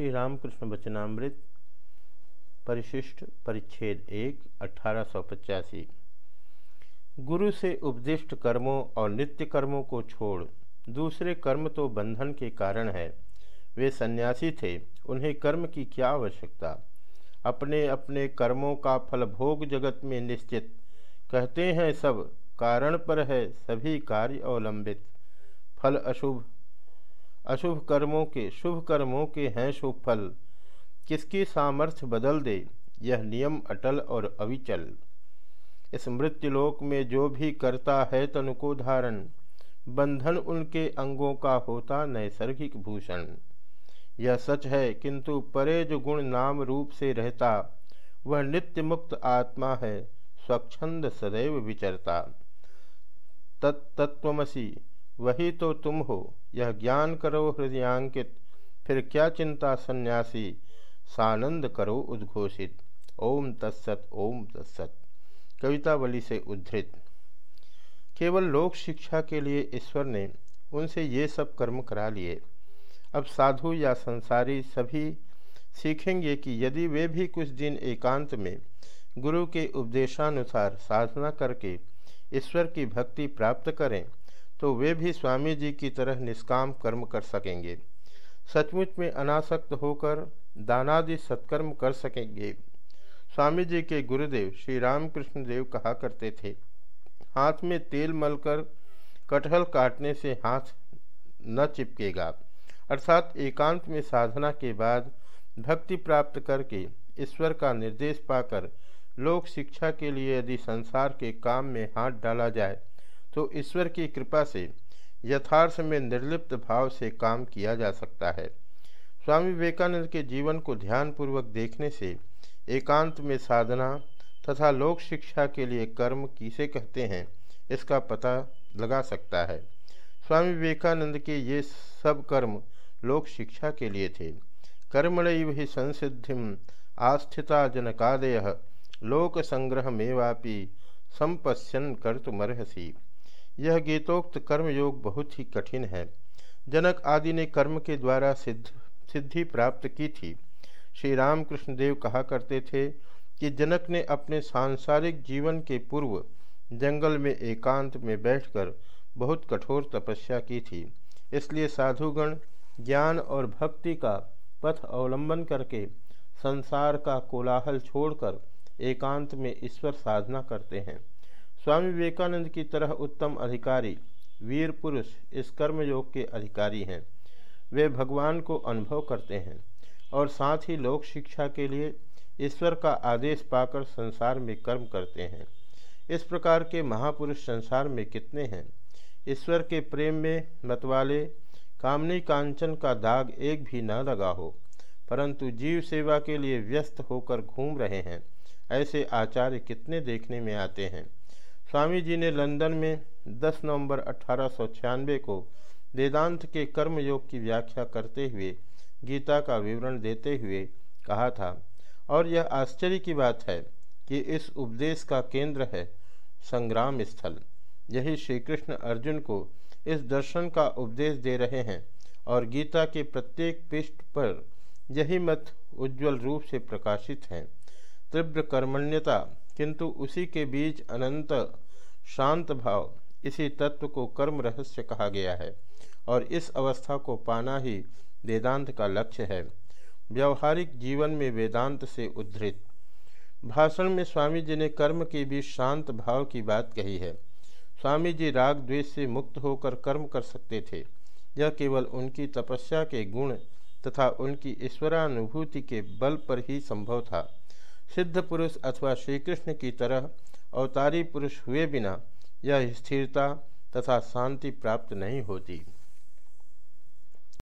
श्री रामकृष्ण वचनामृत, परिशिष्ट, परिच्छेद एक, अठारह गुरु से उपदिष्ट कर्मों और नित्य कर्मों को छोड़, दूसरे कर्म तो बंधन के कारण है। वे सन्यासी थे, उन्हें कर्म की क्या आवश्यकता? अपने अपने कर्मों का फल भोग जगत में निश्चित। कहते हैं सब, कारण पर है, सभी कार्य अवलंबित। फल अशुभ अशुभ कर्मों के शुभ कर्मों के हैं शुभ फल किसकी सामर्थ्य बदल दे, यह नियम अटल और अविचल। इस मृत्युलोक में जो भी करता है तनु को धारण, बंधन उनके अंगों का होता नैसर्गिक भूषण। यह सच है, किंतु परे जो गुण नाम रूप से रहता, वह नित्य मुक्त आत्मा है, स्वच्छंद सदैव विचरता। तत्तत्वमसी वही तो तुम हो। यह ज्ञान करो हृदयांकित, फिर क्या चिंता सन्यासी? सानंद करो उद्घोषित। ओम तत्सत ओम तत्सत। कवितावली से उद्धृत। केवल लोक शिक्षा के लिए ईश्वर ने उनसे ये सब कर्म करा लिए। अब साधु या संसारी सभी सीखेंगे कि यदि वे भी कुछ दिन एकांत में गुरु के उपदेशानुसार साधना करके ईश्वर की भक्ति प्राप्त करें तो वे भी स्वामी जी की तरह निष्काम कर्म कर सकेंगे। सचमुच में अनासक्त होकर दानादि सत्कर्म कर सकेंगे। स्वामी जी के गुरुदेव श्री रामकृष्ण देव कहा करते थे, हाथ में तेल मलकर कटहल काटने से हाथ न चिपकेगा। अर्थात एकांत में साधना के बाद भक्ति प्राप्त करके ईश्वर का निर्देश पाकर लोक शिक्षा के लिए यदि संसार के काम में हाथ डाला जाए तो ईश्वर की कृपा से यथार्थ में निर्लिप्त भाव से काम किया जा सकता है। स्वामी विवेकानंद के जीवन को ध्यानपूर्वक देखने से एकांत में साधना तथा लोक शिक्षा के लिए कर्म किसे कहते हैं, इसका पता लगा सकता है। स्वामी विवेकानंद के ये सब कर्म लोक शिक्षा के लिए थे। कर्मणव ही संसिधि आस्थिता जनकादय लोक संग्रह संपश्यन कर्तुमर्हसी। यह गीतोक्त कर्मयोग बहुत ही कठिन है। जनक आदि ने कर्म के द्वारा सिद्ध, सिद्धि प्राप्त की थी। श्री रामकृष्ण देव कहा करते थे कि जनक ने अपने सांसारिक जीवन के पूर्व जंगल में एकांत में बैठकर बहुत कठोर तपस्या की थी। इसलिए साधुगण ज्ञान और भक्ति का पथ अवलंबन करके संसार का कोलाहल छोड़कर एकांत में ईश्वर साधना करते हैं। स्वामी विवेकानंद की तरह उत्तम अधिकारी, वीर पुरुष इस कर्मयोग के अधिकारी हैं। वे भगवान को अनुभव करते हैं और साथ ही लोक शिक्षा के लिए ईश्वर का आदेश पाकर संसार में कर्म करते हैं। इस प्रकार के महापुरुष संसार में कितने हैं? ईश्वर के प्रेम में मतवाले, कामनी कांचन का दाग एक भी न लगा हो, परंतु जीव सेवा के लिए व्यस्त होकर घूम रहे हैं। ऐसे आचार्य कितने देखने में आते हैं? स्वामी जी ने लंदन में 10 नवंबर अठारह सौ छियानवे को वेदांत के कर्म योग की व्याख्या करते हुए गीता का विवरण देते हुए कहा था। और यह आश्चर्य की बात है कि इस उपदेश का केंद्र है संग्राम स्थल। यही श्री कृष्ण अर्जुन को इस दर्शन का उपदेश दे रहे हैं और गीता के प्रत्येक पृष्ठ पर यही मत उज्ज्वल रूप से प्रकाशित हैं। तीव्र कर्मण्यता किंतु उसी के बीच अनंत शांत भाव, इसी तत्व को कर्म रहस्य कहा गया है, और इस अवस्था को पाना ही वेदांत का लक्ष्य है। व्यवहारिक जीवन में वेदांत से उद्धृत। भाषण में स्वामी जी ने कर्म के बीच शांत भाव की बात कही है। स्वामी जी राग द्वेष से मुक्त होकर कर्म कर सकते थे। यह केवल उनकी तपस्या के गुण तथा उनकी ईश्वरानुभूति के बल पर ही संभव था। सिद्ध पुरुष अथवा श्रीकृष्ण की तरह अवतारी पुरुष हुए बिना यह स्थिरता तथा शांति प्राप्त नहीं होती।